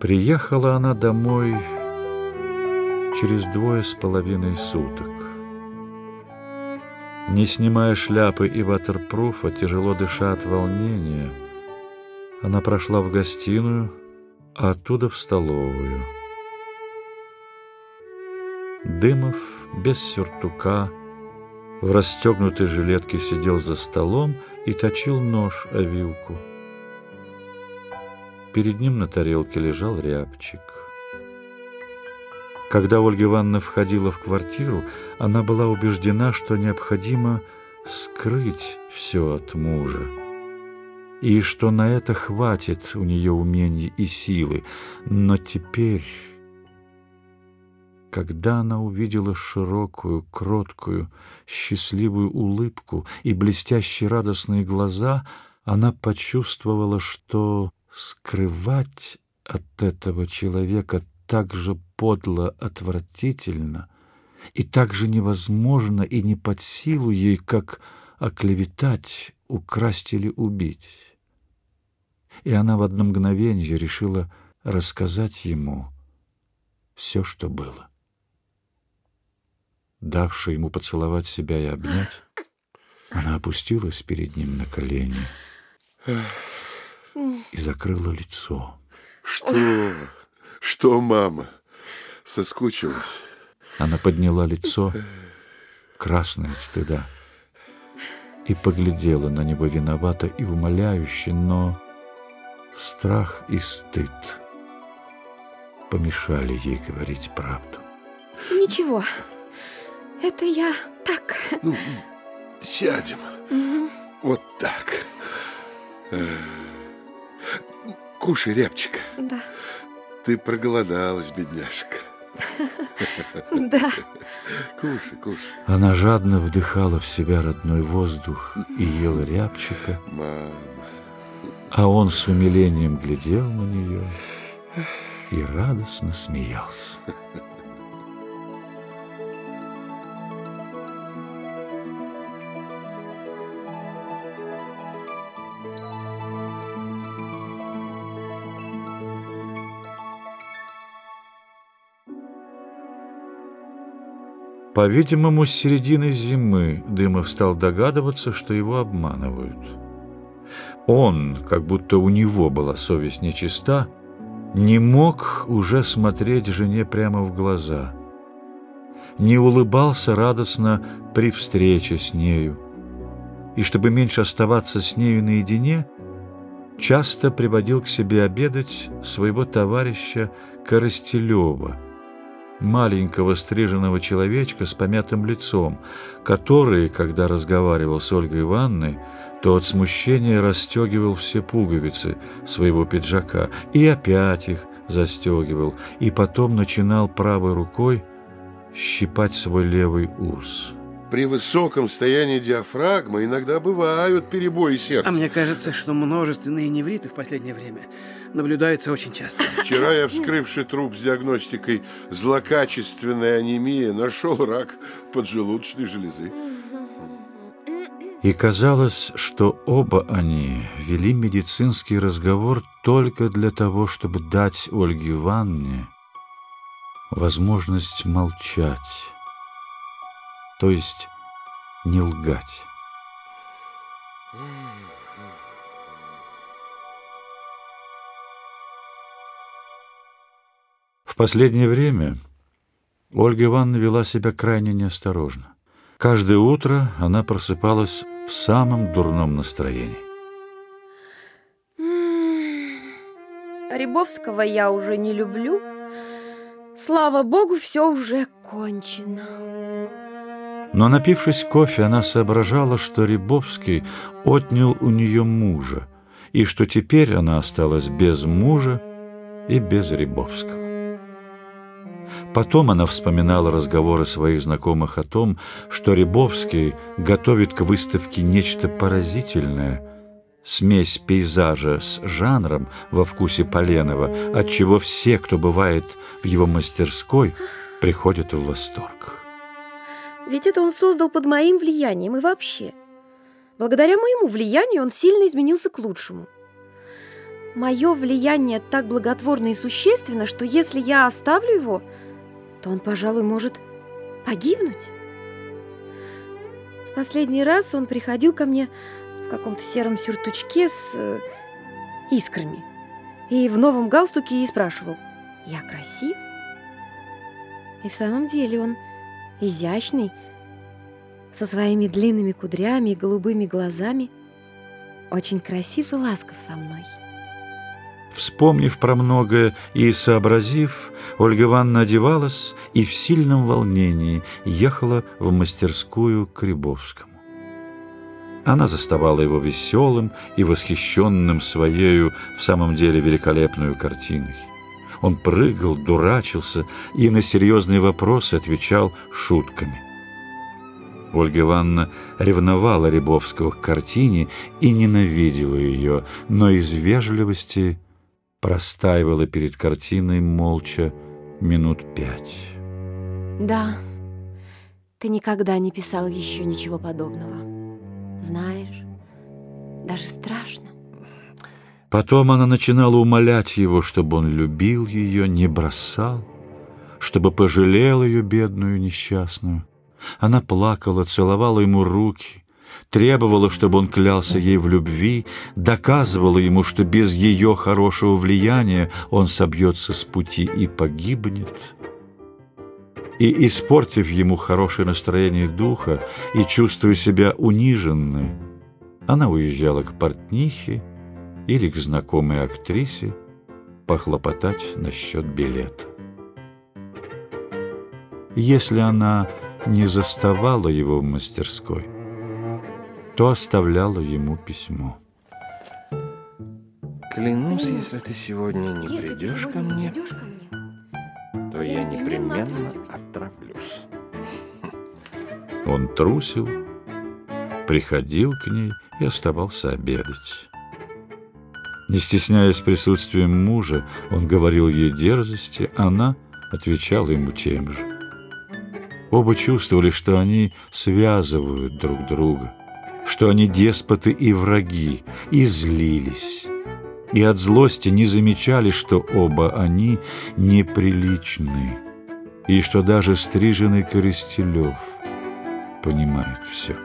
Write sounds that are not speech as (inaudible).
Приехала она домой через двое с половиной суток. Не снимая шляпы и ватерпруфа, тяжело дыша от волнения, она прошла в гостиную, а оттуда в столовую. Дымов без сюртука, в расстегнутой жилетке сидел за столом и точил нож о вилку. Перед ним на тарелке лежал рябчик. Когда Ольга Ивановна входила в квартиру, она была убеждена, что необходимо скрыть все от мужа, и что на это хватит у нее умений и силы. Но теперь, когда она увидела широкую, кроткую, счастливую улыбку и блестящие радостные глаза, она почувствовала, что скрывать от этого человека так же подло, отвратительно и так же невозможно и не под силу ей, как оклеветать, украсть или убить. И она в одно мгновение решила рассказать ему все, что было. Давши ему поцеловать себя и обнять, она опустилась перед ним на колени и закрыла лицо. Что? Что, мама? Соскучилась? Она подняла лицо, красное от стыда, и поглядела на него виновато и умоляюще, но страх и стыд помешали ей говорить правду. Ничего, это я так. Ну, сядем. Угу. Вот так. Кушай, рябчика. Да. Ты проголодалась, бедняжка. (laughs) Да. Кушай, кушай. Она жадно вдыхала в себя родной воздух и ела рябчика. Мама. А он с умилением глядел на нее и радостно смеялся. (laughs) По-видимому, с середины зимы Дымов стал догадываться, что его обманывают. Он, как будто у него была совесть нечиста, не мог уже смотреть жене прямо в глаза, не улыбался радостно при встрече с нею, и, чтобы меньше оставаться с нею наедине, часто приводил к себе обедать своего товарища Коростелева – маленького стриженного человечка с помятым лицом, который, когда разговаривал с Ольгой Ивановной, то от смущения расстегивал все пуговицы своего пиджака и опять их застегивал, и потом начинал правой рукой щипать свой левый ус. При высоком стоянии диафрагмы иногда бывают перебои сердца. А мне кажется, что множественные невриты в последнее время наблюдаются очень часто. (laughs) Вчера я, вскрывший труп с диагностикой злокачественной анемии, нашел рак поджелудочной железы. И казалось, что оба они вели медицинский разговор только для того, чтобы дать Ольге Ивановне возможность молчать то есть не лгать. В последнее время Ольга Ивановна вела себя крайне неосторожно. Каждое утро она просыпалась в самом дурном настроении. Рябовского я уже не люблю. Слава богу, все уже кончено. Но, напившись кофе, она соображала, что Рябовский отнял у нее мужа, и что теперь она осталась без мужа и без Рябовского. Потом она вспоминала разговоры своих знакомых о том, что Рябовский готовит к выставке нечто поразительное, смесь пейзажа с жанром во вкусе Поленова, от чего все, кто бывает в его мастерской, приходят в восторг. Ведь это он создал под моим влиянием и вообще. Благодаря моему влиянию он сильно изменился к лучшему. мое влияние так благотворно и существенно, что если я оставлю его, то он, пожалуй, может погибнуть. В последний раз он приходил ко мне в каком-то сером сюртучке с э, искрами и в новом галстуке и спрашивал, «Я красив?» И в самом деле он изящный, со своими длинными кудрями и голубыми глазами, очень красив и ласков со мной. Вспомнив про многое и сообразив, Ольга Ивановна одевалась и в сильном волнении ехала в мастерскую к Рябовскому. Она заставала его веселым и восхищенным своею в самом деле великолепную картиной. Он прыгал, дурачился и на серьезные вопросы отвечал шутками. Ольга Ивановна ревновала Рябовского к картине и ненавидела ее, но из вежливости простаивала перед картиной молча минут пять. Да, ты никогда не писал еще ничего подобного. Знаешь, даже страшно. Потом она начинала умолять его, чтобы он любил ее, не бросал, чтобы пожалел ее, бедную несчастную. Она плакала, целовала ему руки, требовала, чтобы он клялся ей в любви, доказывала ему, что без ее хорошего влияния он собьется с пути и погибнет. И, испортив ему хорошее настроение духа и чувствуя себя униженной, она уезжала к портнихе или к знакомой актрисе похлопотать насчет билета. Если она не заставала его в мастерской, то оставляла ему письмо. Клянусь, Клянусь, если ты сегодня не Если придешь ко не мне, придешь ко мне, то я непременно непременно отравлюсь. Он трусил, приходил к ней и оставался обедать. Не стесняясь присутствием мужа, он говорил ей дерзости, она отвечала ему тем же. Оба чувствовали, что они связывают друг друга, что они деспоты и враги, и злились. И от злости не замечали, что оба они неприличны, и что даже стриженный Коростелев понимает все.